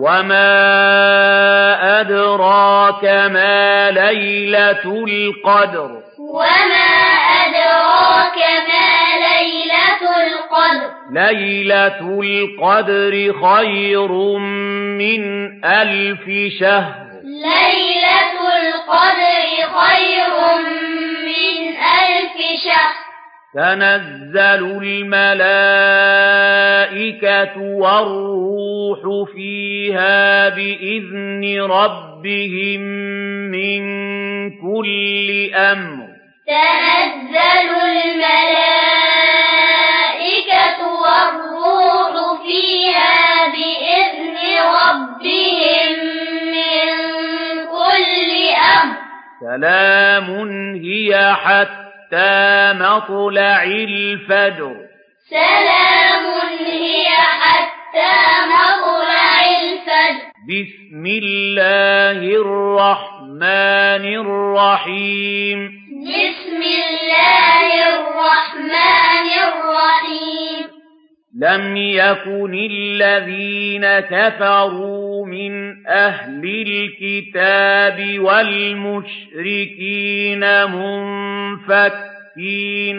وما أدراك ما ليلة القدر وما أدراك ما ليلة القدر ليلة القدر خير من ألف شهر. ليلة القدر خير من ألف شهر. تنزل الملائكة والروح فيها بإذن ربهم من كل أمر. تنزل الملائكة والروح فيها بإذن ربهم من كل أمر. سلام هي حتى حتى مطلع الفجر سلام هي حتى مطلع الفجر بسم الله الرحمن الرحيم بسم الله الرحمن الرحيم لم يكن الذين كفروا من أهل الكتاب والمشركين منفكين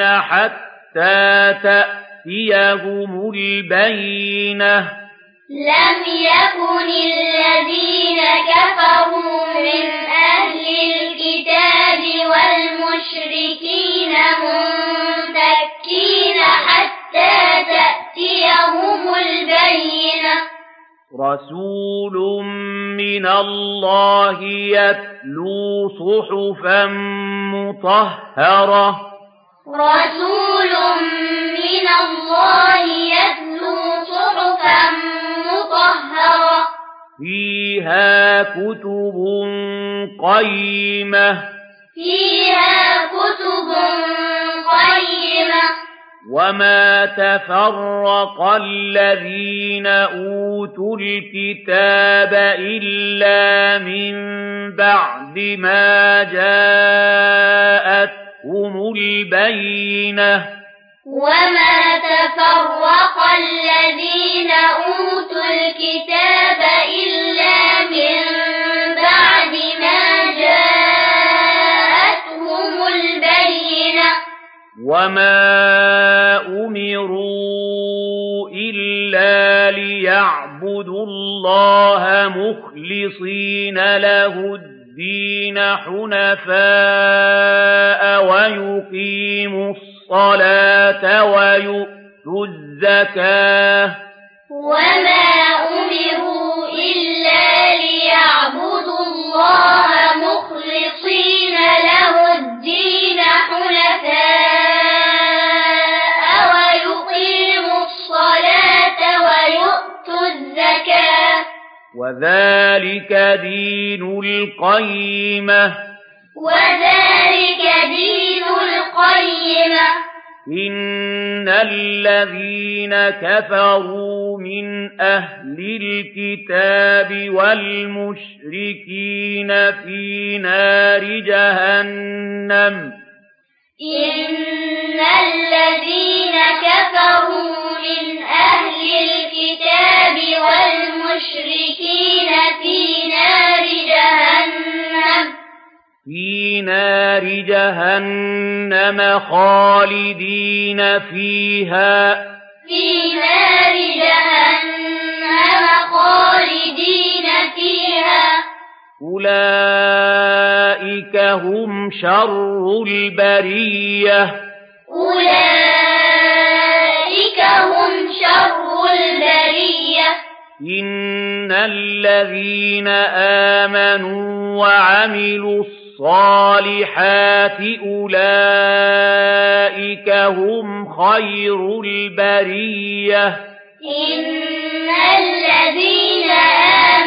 حتى تأتيهم البينة. لم يكن الذين كفروا من رسول من الله يتلو صحفا مطهرة رسول من الله يتلو صحفا مطهرة فيها كتب قيمة فيها كتب وَمَا تَفَرَّقَ الَّذِينَ أُوتُوا الْكِتَابَ إِلَّا مِن بَعْدِ مَا جَاءَتْهُمُ الْبَيِّنَةُ وَمَا تَفَرَّقَ الَّذِينَ وَمَا أُمِرُوا إِلَّا لِيَعْبُدُوا اللَّهَ مُخْلِصِينَ لَهُ الدِّينَ حُنَفَاءَ وَيُقِيمُوا الصَّلَاةَ وَيُؤْتُوا الزَّكَاةَ وَمَا أُمِرُوا إِلَّا لِيَعْبُدُوا اللَّهَ مُخْلِصِينَ وذلك دين القيمة وذلك دين القيمة إن الذين كفروا من أهل الكتاب والمشركين في نار جهنم إن الذين كفروا من أهل الكتاب في نار جهنم. في نار جهنم خالدين فيها. في نار جهنم خالدين فيها. أولئك هم شر البرية. أولئك هم شر البرية. إن للذين آمنوا وعملوا الصالحات أولئك هم خير البرية. إن الذين آمنوا